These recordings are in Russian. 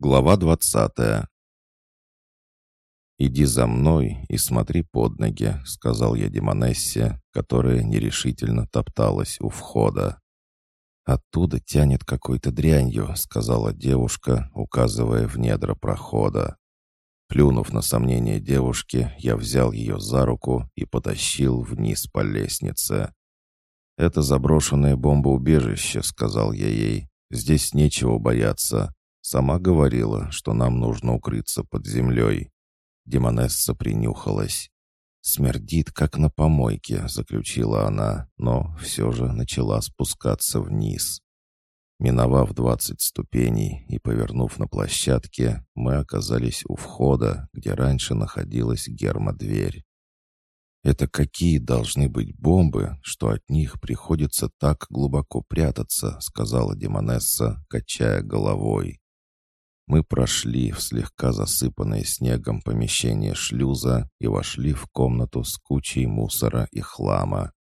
Глава двадцатая. «Иди за мной и смотри под ноги», — сказал я Демонессе, которая нерешительно топталась у входа. «Оттуда тянет какой-то дрянью», — сказала девушка, указывая в недра прохода. Плюнув на сомнение девушки, я взял ее за руку и потащил вниз по лестнице. «Это заброшенное бомбоубежище», — сказал я ей. «Здесь нечего бояться. Сама говорила, что нам нужно укрыться под землей». Демонесса принюхалась. «Смердит, как на помойке», — заключила она, но все же начала спускаться вниз. Миновав двадцать ступеней и повернув на площадке, мы оказались у входа, где раньше находилась гермодверь. Это какие должны быть бомбы, что от них приходится так глубоко прятаться, сказала Демонесса, качая головой. Мы прошли в слегка засыпанное снегом помещение шлюза и вошли в комнату с кучей мусора и хлама.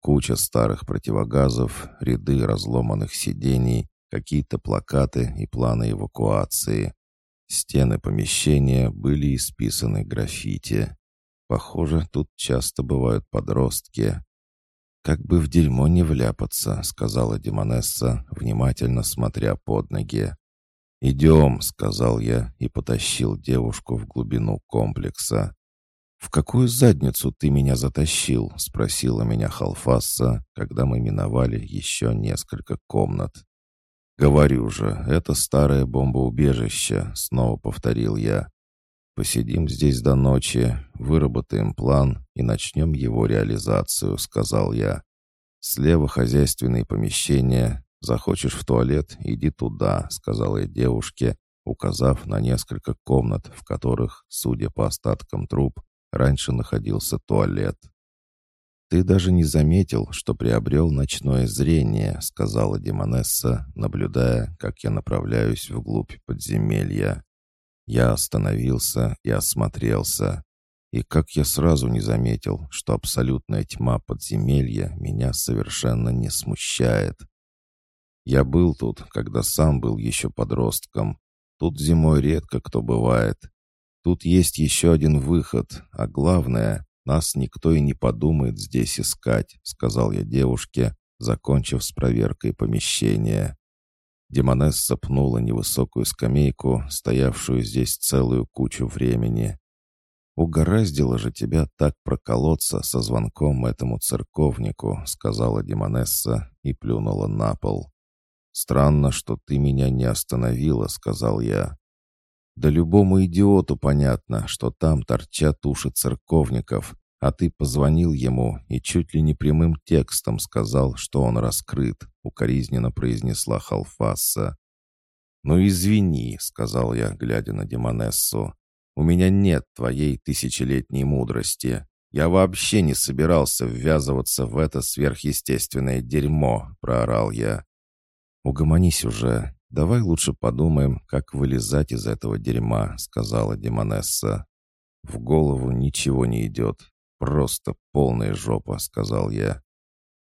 Куча старых противогазов, ряды разломанных сидений, какие-то плакаты и планы эвакуации. Стены помещения были исписаны граффити. Похоже, тут часто бывают подростки. «Как бы в дерьмо не вляпаться», — сказала Демонесса, внимательно смотря под ноги. «Идем», — сказал я и потащил девушку в глубину комплекса. «В какую задницу ты меня затащил?» — спросила меня Халфасса, когда мы миновали еще несколько комнат. «Говорю же, это старое бомбоубежище», — снова повторил я. «Посидим здесь до ночи, выработаем план и начнем его реализацию», — сказал я. «Слева хозяйственные помещения, «Захочешь в туалет, иди туда», — сказала я девушке, указав на несколько комнат, в которых, судя по остаткам труб, раньше находился туалет. «Ты даже не заметил, что приобрел ночное зрение», — сказала Демонесса, наблюдая, как я направляюсь вглубь подземелья. Я остановился и осмотрелся. И как я сразу не заметил, что абсолютная тьма подземелья меня совершенно не смущает. Я был тут, когда сам был еще подростком. Тут зимой редко кто бывает. Тут есть еще один выход, а главное, нас никто и не подумает здесь искать», — сказал я девушке, закончив с проверкой помещения. Демонесса пнула невысокую скамейку, стоявшую здесь целую кучу времени. «Угораздило же тебя так проколоться со звонком этому церковнику», — сказала Демонесса и плюнула на пол. «Странно, что ты меня не остановила», — сказал я. «Да любому идиоту понятно, что там торчат уши церковников, а ты позвонил ему и чуть ли не прямым текстом сказал, что он раскрыт», — укоризненно произнесла Халфасса. «Ну извини», — сказал я, глядя на Демонессу. «У меня нет твоей тысячелетней мудрости. Я вообще не собирался ввязываться в это сверхъестественное дерьмо», — проорал я. «Угомонись уже. Давай лучше подумаем, как вылезать из этого дерьма», — сказала Демонесса. «В голову ничего не идет. Просто полная жопа», — сказал я.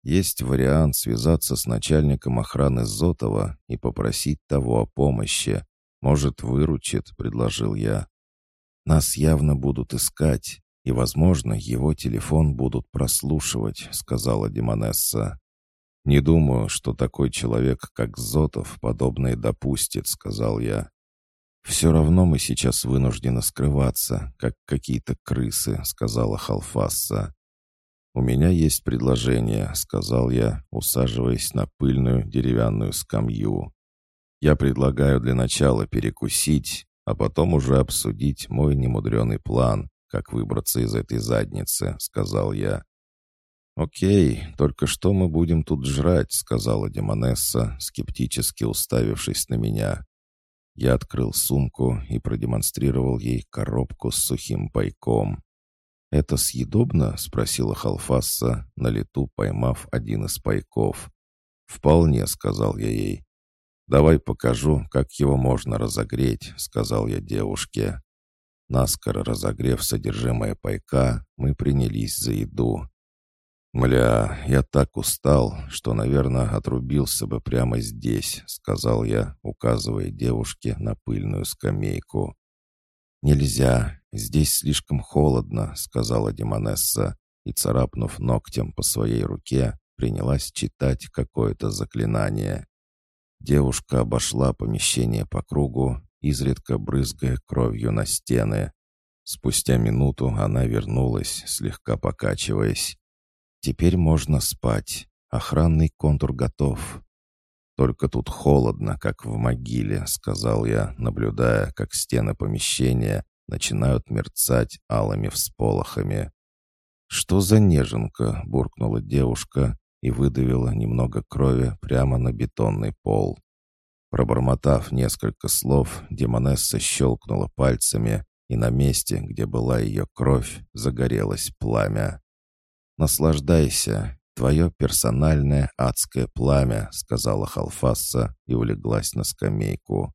«Есть вариант связаться с начальником охраны Зотова и попросить того о помощи. Может, выручит», — предложил я. «Нас явно будут искать, и, возможно, его телефон будут прослушивать», — сказала Демонесса. «Не думаю, что такой человек, как Зотов, подобное допустит», — сказал я. «Все равно мы сейчас вынуждены скрываться, как какие-то крысы», — сказала Халфасса. «У меня есть предложение», — сказал я, усаживаясь на пыльную деревянную скамью. «Я предлагаю для начала перекусить, а потом уже обсудить мой немудреный план, как выбраться из этой задницы», — сказал я. «Окей, только что мы будем тут жрать?» — сказала Демонесса, скептически уставившись на меня. Я открыл сумку и продемонстрировал ей коробку с сухим пайком. «Это съедобно?» — спросила Халфасса, на лету поймав один из пайков. «Вполне», — сказал я ей. «Давай покажу, как его можно разогреть», — сказал я девушке. Наскоро разогрев содержимое пайка, мы принялись за еду. «Мля, я так устал, что, наверное, отрубился бы прямо здесь», — сказал я, указывая девушке на пыльную скамейку. «Нельзя, здесь слишком холодно», — сказала Демонесса, и, царапнув ногтем по своей руке, принялась читать какое-то заклинание. Девушка обошла помещение по кругу, изредка брызгая кровью на стены. Спустя минуту она вернулась, слегка покачиваясь. Теперь можно спать. Охранный контур готов. Только тут холодно, как в могиле, сказал я, наблюдая, как стены помещения начинают мерцать алыми всполохами. «Что за неженка?» — буркнула девушка и выдавила немного крови прямо на бетонный пол. Пробормотав несколько слов, Демонесса щелкнула пальцами, и на месте, где была ее кровь, загорелось пламя. «Наслаждайся, твое персональное адское пламя», — сказала Халфасса и улеглась на скамейку.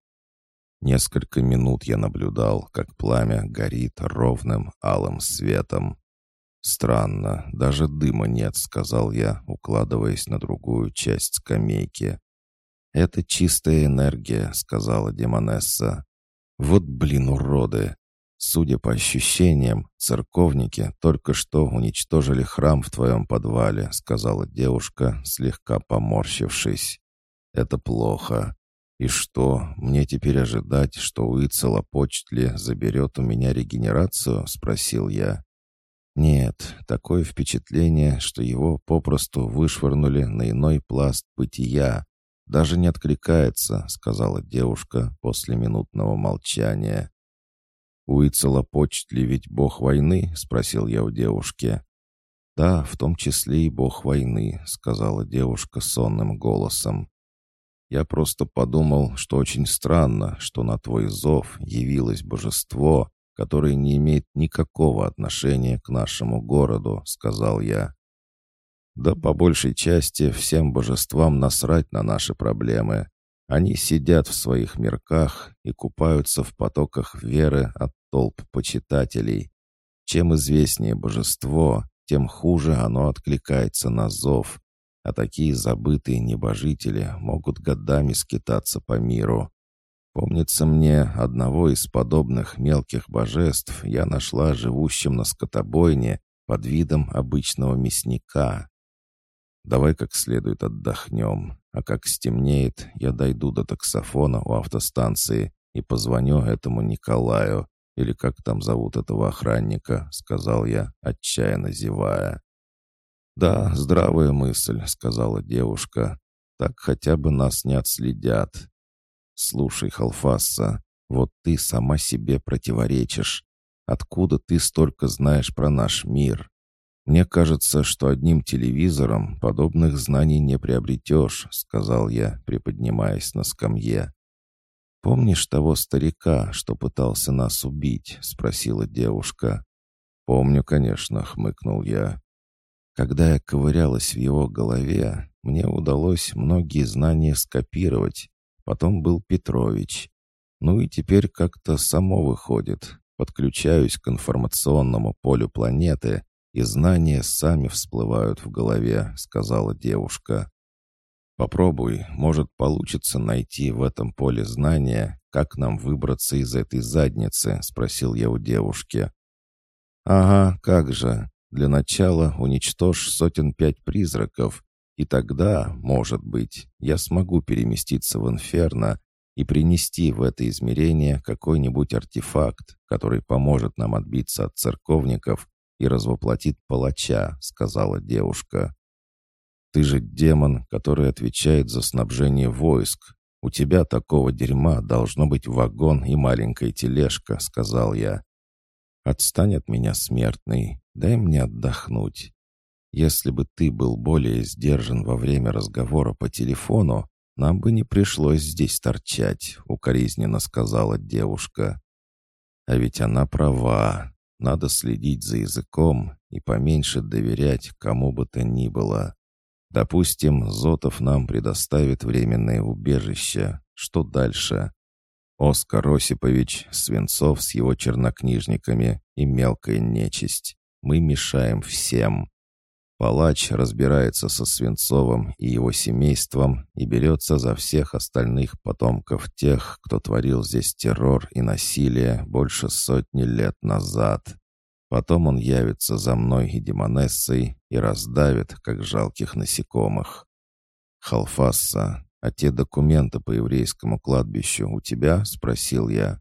Несколько минут я наблюдал, как пламя горит ровным алым светом. «Странно, даже дыма нет», — сказал я, укладываясь на другую часть скамейки. «Это чистая энергия», — сказала Демонесса. «Вот блин, уроды! Судя по ощущениям, церковники только что уничтожили храм в твоем подвале», — сказала девушка, слегка поморщившись. «Это плохо. И что, мне теперь ожидать, что Уицела Почтли заберет у меня регенерацию?» — спросил я. «Нет, такое впечатление, что его попросту вышвырнули на иной пласт бытия. Даже не откликается», — сказала девушка после минутного молчания. «Уицелопочтли ведь бог войны?» — спросил я у девушки. «Да, в том числе и бог войны», — сказала девушка сонным голосом. «Я просто подумал, что очень странно, что на твой зов явилось божество, которое не имеет никакого отношения к нашему городу», — сказал я. «Да по большей части всем божествам насрать на наши проблемы. Они сидят в своих мирках и купаются в потоках веры от толп почитателей. Чем известнее божество, тем хуже оно откликается на зов, а такие забытые небожители могут годами скитаться по миру. Помнится мне, одного из подобных мелких божеств я нашла живущим на скотобойне под видом обычного мясника. Давай как следует отдохнем. А как стемнеет, я дойду до таксофона у автостанции и позвоню этому Николаю, или как там зовут этого охранника», — сказал я, отчаянно зевая. «Да, здравая мысль», — сказала девушка. «Так хотя бы нас не отследят». «Слушай, Халфасса, вот ты сама себе противоречишь. Откуда ты столько знаешь про наш мир? «Мне кажется, что одним телевизором подобных знаний не приобретешь», — сказал я, приподнимаясь на скамье. «Помнишь того старика, что пытался нас убить?» — спросила девушка. «Помню, конечно», — хмыкнул я. Когда я ковырялась в его голове, мне удалось многие знания скопировать. Потом был Петрович. Ну и теперь как-то само выходит. Подключаюсь к информационному полю планеты и знания сами всплывают в голове», — сказала девушка. «Попробуй, может, получится найти в этом поле знания, как нам выбраться из этой задницы», — спросил я у девушки. «Ага, как же. Для начала уничтожь сотен пять призраков, и тогда, может быть, я смогу переместиться в инферно и принести в это измерение какой-нибудь артефакт, который поможет нам отбиться от церковников и развоплотит палача», — сказала девушка. «Ты же демон, который отвечает за снабжение войск. У тебя такого дерьма должно быть вагон и маленькая тележка», — сказал я. «Отстань от меня, смертный, дай мне отдохнуть. Если бы ты был более сдержан во время разговора по телефону, нам бы не пришлось здесь торчать», — укоризненно сказала девушка. А ведь она права. Надо следить за языком и поменьше доверять кому бы то ни было. Допустим, Зотов нам предоставит временное убежище. Что дальше? Оскар Осипович, Свинцов с его чернокнижниками и мелкая нечисть. Мы мешаем всем. Палач разбирается со Свинцовым и его семейством и берется за всех остальных потомков тех, кто творил здесь террор и насилие больше сотни лет назад. Потом он явится за мной и Демонессой и раздавит, как жалких насекомых. Халфасса, а те документы по еврейскому кладбищу у тебя?» — спросил я.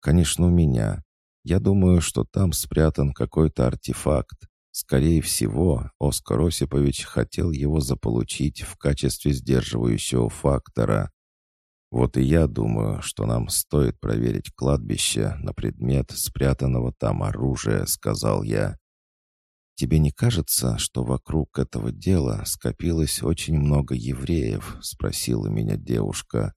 «Конечно, у меня. Я думаю, что там спрятан какой-то артефакт. Скорее всего, Оскар Осипович хотел его заполучить в качестве сдерживающего фактора. Вот и я думаю, что нам стоит проверить кладбище на предмет спрятанного там оружия, сказал я. «Тебе не кажется, что вокруг этого дела скопилось очень много евреев?» — спросила меня девушка.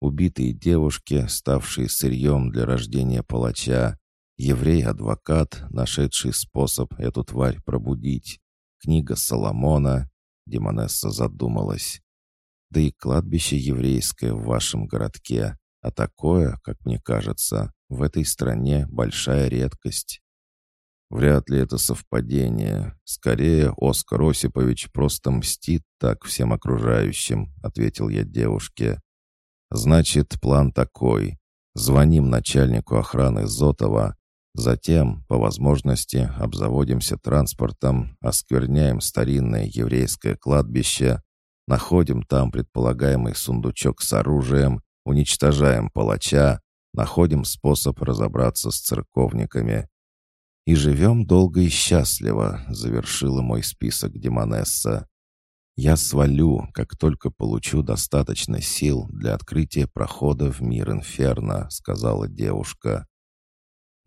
Убитые девушки, ставшие сырьем для рождения палача, Еврей-адвокат, нашедший способ эту тварь пробудить. Книга Соломона. Демонесса задумалась. Да и кладбище еврейское в вашем городке. А такое, как мне кажется, в этой стране большая редкость. Вряд ли это совпадение. Скорее, Оскар Осипович просто мстит так всем окружающим, ответил я девушке. Значит, план такой. Звоним начальнику охраны Зотова, Затем, по возможности, обзаводимся транспортом, оскверняем старинное еврейское кладбище, находим там предполагаемый сундучок с оружием, уничтожаем палача, находим способ разобраться с церковниками. «И живем долго и счастливо», — завершила мой список Демонесса. «Я свалю, как только получу достаточно сил для открытия прохода в мир Инферно», — сказала девушка.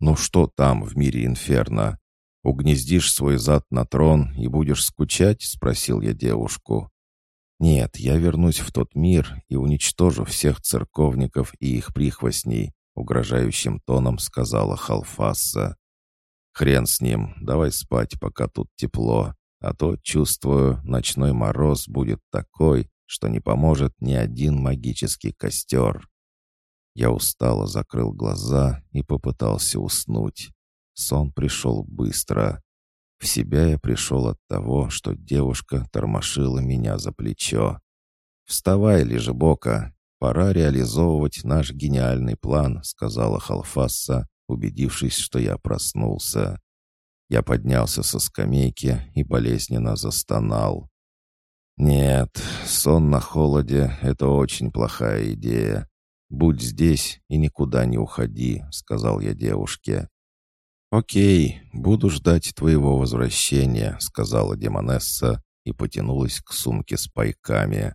«Ну что там в мире инферно? Угнездишь свой зад на трон и будешь скучать?» — спросил я девушку. «Нет, я вернусь в тот мир и уничтожу всех церковников и их прихвостней», — угрожающим тоном сказала Халфасса. «Хрен с ним, давай спать, пока тут тепло, а то, чувствую, ночной мороз будет такой, что не поможет ни один магический костер». Я устало закрыл глаза и попытался уснуть. Сон пришел быстро. В себя я пришел от того, что девушка тормошила меня за плечо. «Вставай, Лежебока, пора реализовывать наш гениальный план», сказала Халфасса, убедившись, что я проснулся. Я поднялся со скамейки и болезненно застонал. «Нет, сон на холоде — это очень плохая идея. «Будь здесь и никуда не уходи», — сказал я девушке. «Окей, буду ждать твоего возвращения», — сказала Демонесса и потянулась к сумке с пайками.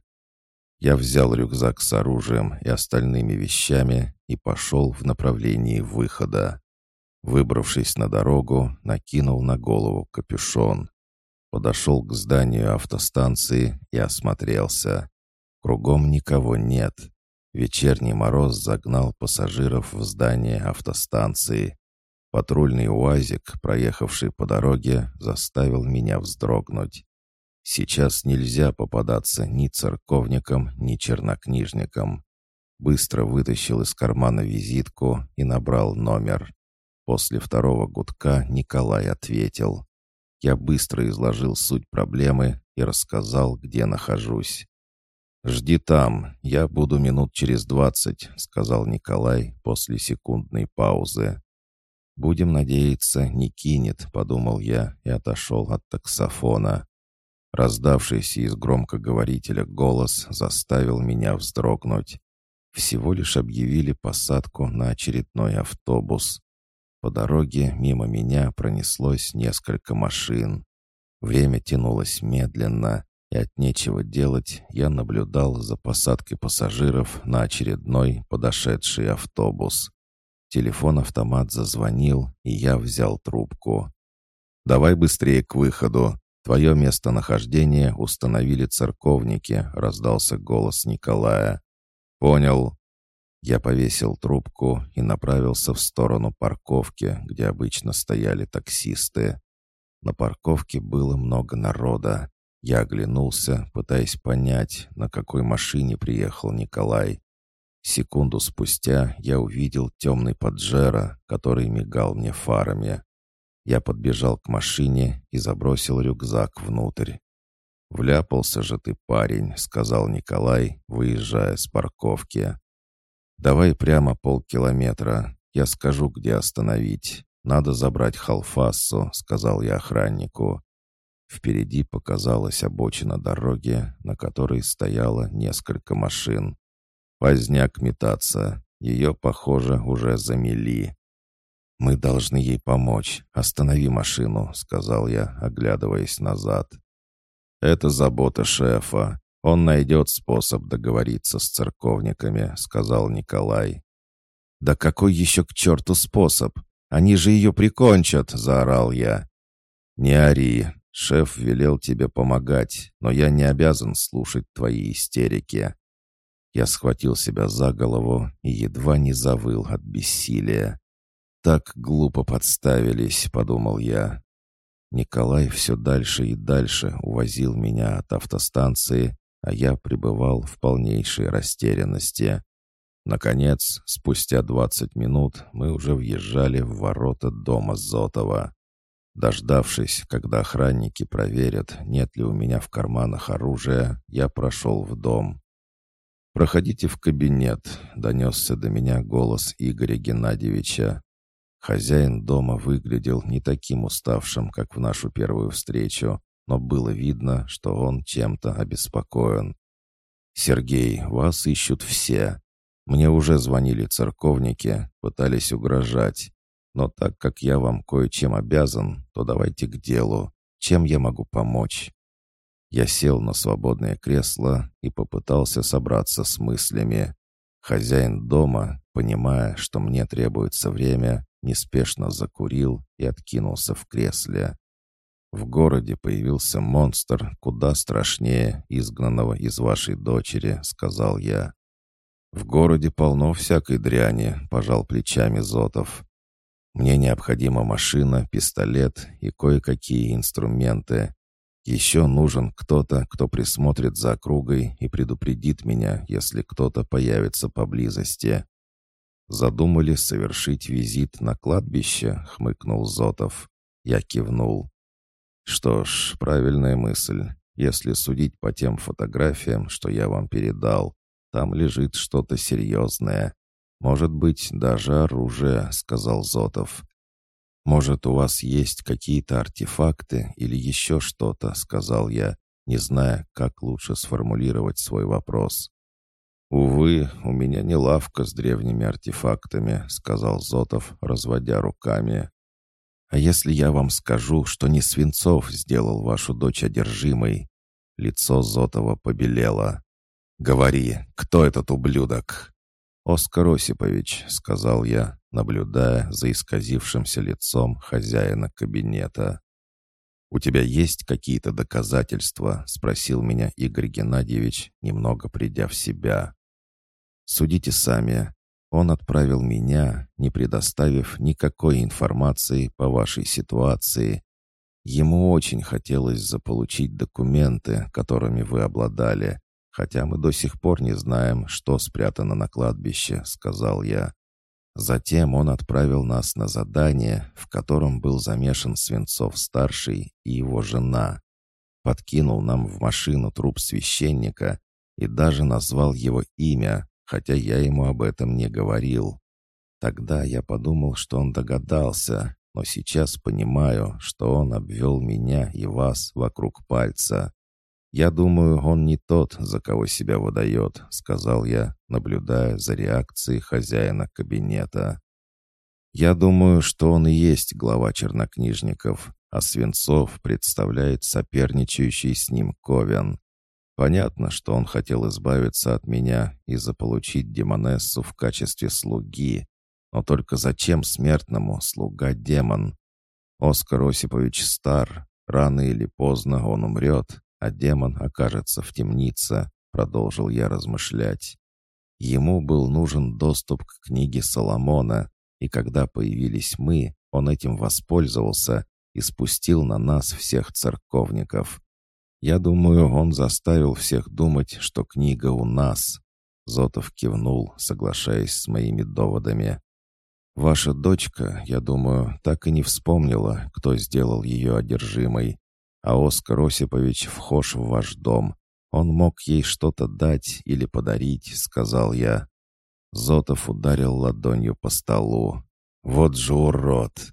Я взял рюкзак с оружием и остальными вещами и пошел в направлении выхода. Выбравшись на дорогу, накинул на голову капюшон. Подошел к зданию автостанции и осмотрелся. Кругом никого нет. Вечерний мороз загнал пассажиров в здание автостанции. Патрульный УАЗик, проехавший по дороге, заставил меня вздрогнуть. Сейчас нельзя попадаться ни церковникам, ни чернокнижникам. Быстро вытащил из кармана визитку и набрал номер. После второго гудка Николай ответил. Я быстро изложил суть проблемы и рассказал, где нахожусь. «Жди там, я буду минут через двадцать», — сказал Николай после секундной паузы. «Будем надеяться, не кинет», — подумал я и отошел от таксофона. Раздавшийся из громкоговорителя голос заставил меня вздрогнуть. Всего лишь объявили посадку на очередной автобус. По дороге мимо меня пронеслось несколько машин. Время тянулось медленно, и от нечего делать я наблюдал за посадкой пассажиров на очередной подошедший автобус. Телефон-автомат зазвонил, и я взял трубку. «Давай быстрее к выходу. Твое местонахождение установили церковники», — раздался голос Николая. «Понял». Я повесил трубку и направился в сторону парковки, где обычно стояли таксисты. На парковке было много народа. Я оглянулся, пытаясь понять, на какой машине приехал Николай. Секунду спустя я увидел темный поджера, который мигал мне фарами. Я подбежал к машине и забросил рюкзак внутрь. «Вляпался же ты, парень», — сказал Николай, выезжая с парковки. «Давай прямо полкилометра. Я скажу, где остановить. Надо забрать Халфассу», — сказал я охраннику. Впереди показалась обочина дороги, на которой стояло несколько машин. Поздняк метаться. Ее, похоже, уже замели. «Мы должны ей помочь. Останови машину», — сказал я, оглядываясь назад. «Это забота шефа. Он найдет способ договориться с церковниками», — сказал Николай. «Да какой еще к черту способ? Они же ее прикончат!» — заорал я. «Не ори. Шеф велел тебе помогать, но я не обязан слушать твои истерики». Я схватил себя за голову и едва не завыл от бессилия. «Так глупо подставились», — подумал я. Николай все дальше и дальше увозил меня от автостанции, а я пребывал в полнейшей растерянности. Наконец, спустя двадцать минут мы уже въезжали в ворота дома Зотова. Дождавшись, когда охранники проверят, нет ли у меня в карманах оружия, я прошел в дом. «Проходите в кабинет», — донесся до меня голос Игоря Геннадьевича. Хозяин дома выглядел не таким уставшим, как в нашу первую встречу, но было видно, что он чем-то обеспокоен. «Сергей, вас ищут все. Мне уже звонили церковники, пытались угрожать. Но так как я вам кое-чем обязан, то давайте к делу. Чем я могу помочь?» Я сел на свободное кресло и попытался собраться с мыслями. Хозяин дома, понимая, что мне требуется время, неспешно закурил и откинулся в кресле. В городе появился монстр, куда страшнее изгнанного из вашей дочери, сказал я. В городе полно всякой дряни, пожал плечами Зотов. Мне необходима машина, пистолет и кое-какие инструменты. Еще нужен кто-то, кто присмотрит за округой и предупредит меня, если кто-то появится поблизости. Задумали совершить визит на кладбище, хмыкнул Зотов. Я кивнул. Что ж, правильная мысль. Если судить по тем фотографиям, что я вам передал, там лежит что-то серьезное. «Может быть, даже оружие», — сказал Зотов. «Может, у вас есть какие-то артефакты или еще что-то», — сказал я, не зная, как лучше сформулировать свой вопрос. «Увы, у меня не лавка с древними артефактами», — сказал Зотов, разводя руками. «А если я вам скажу, что не Свинцов сделал вашу дочь одержимой?» Лицо Зотова побелело. «Говори, кто этот ублюдок?» «Оскар Осипович», — сказал я, наблюдая за исказившимся лицом хозяина кабинета. «У тебя есть какие-то доказательства?» — спросил меня Игорь Геннадьевич, немного придя в себя. «Судите сами. Он отправил меня, не предоставив никакой информации по вашей ситуации. Ему очень хотелось заполучить документы, которыми вы обладали, хотя мы до сих пор не знаем, что спрятано на кладбище», — сказал я. Затем он отправил нас на задание, в котором был замешан Свинцов-старший и его жена. Подкинул нам в машину труп священника и даже назвал его имя, хотя я ему об этом не говорил. Тогда я подумал, что он догадался, но сейчас понимаю, что он обвел меня и вас вокруг пальца. «Я думаю, он не тот, за кого себя выдает», — сказал я, наблюдая за реакцией хозяина кабинета. «Я думаю, что он и есть глава чернокнижников, а Свинцов представляет соперничающий с ним Ковен. Понятно, что он хотел избавиться от меня и заполучить Демонессу в качестве слуги. Но только зачем смертному слуга-демон? Оскар Осипович стар, рано или поздно он умрет, а демон окажется в темнице, продолжил я размышлять. Ему был нужен доступ к книге Соломона, и когда появились мы, он этим воспользовался и спустил на нас всех церковников. Я думаю, он заставил всех думать, что книга у нас. Зотов кивнул, соглашаясь с моими доводами. Ваша дочка, я думаю, так и не вспомнила, кто сделал ее одержимой. А Оскар Осипович вхож в ваш дом. Он мог ей что-то дать или подарить, сказал я. Зотов ударил ладонью по столу. Вот же урод!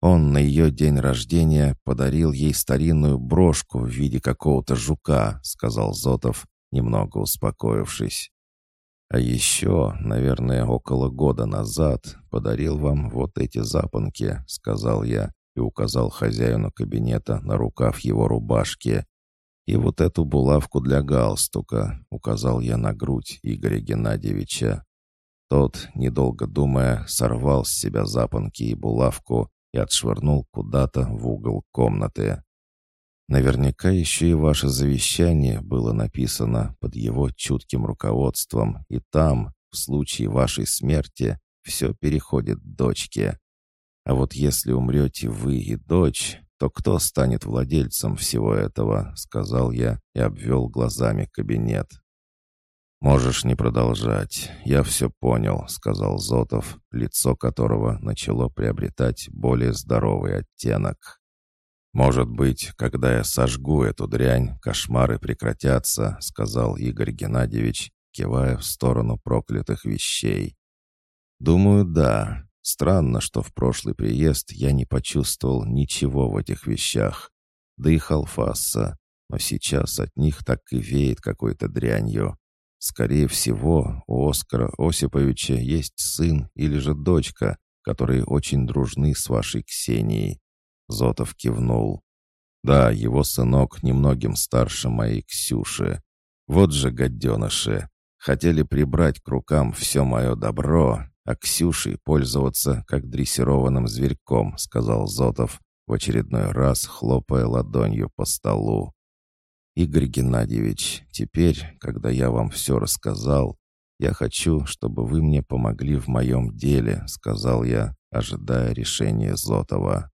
Он на ее день рождения подарил ей старинную брошку в виде какого-то жука, сказал Зотов, немного успокоившись. А еще, наверное, около года назад подарил вам вот эти запонки, сказал я и указал хозяину кабинета на рукав его рубашки. И вот эту булавку для галстука, указал я на грудь Игоря Геннадьевича. Тот, недолго думая, сорвал с себя запонки и булавку и отшвырнул куда-то в угол комнаты. Наверняка еще и ваше завещание было написано под его чутким руководством, и там, в случае вашей смерти, все переходит дочке. А вот если умрете вы и дочь, то кто станет владельцем всего этого?» — сказал я и обвел глазами кабинет. «Можешь не продолжать. Я все понял», — сказал Зотов, лицо которого начало приобретать более здоровый оттенок. «Может быть, когда я сожгу эту дрянь, кошмары прекратятся», — сказал Игорь Геннадьевич, кивая в сторону проклятых вещей. «Думаю, да. Странно, что в прошлый приезд я не почувствовал ничего в этих вещах. Да и халфаса. Но сейчас от них так и веет какой-то дрянью. Скорее всего, у Оскара Осиповича есть сын или же дочка, которые очень дружны с вашей Ксенией. Зотов кивнул. Да, его сынок немногим старше моей Ксюши. Вот же гаденыши. Хотели прибрать к рукам все мое добро, а Ксюшей пользоваться как дрессированным зверьком, сказал Зотов, в очередной раз хлопая ладонью по столу. «Игорь Геннадьевич, теперь, когда я вам все рассказал, я хочу, чтобы вы мне помогли в моем деле», — сказал я, ожидая решения Зотова.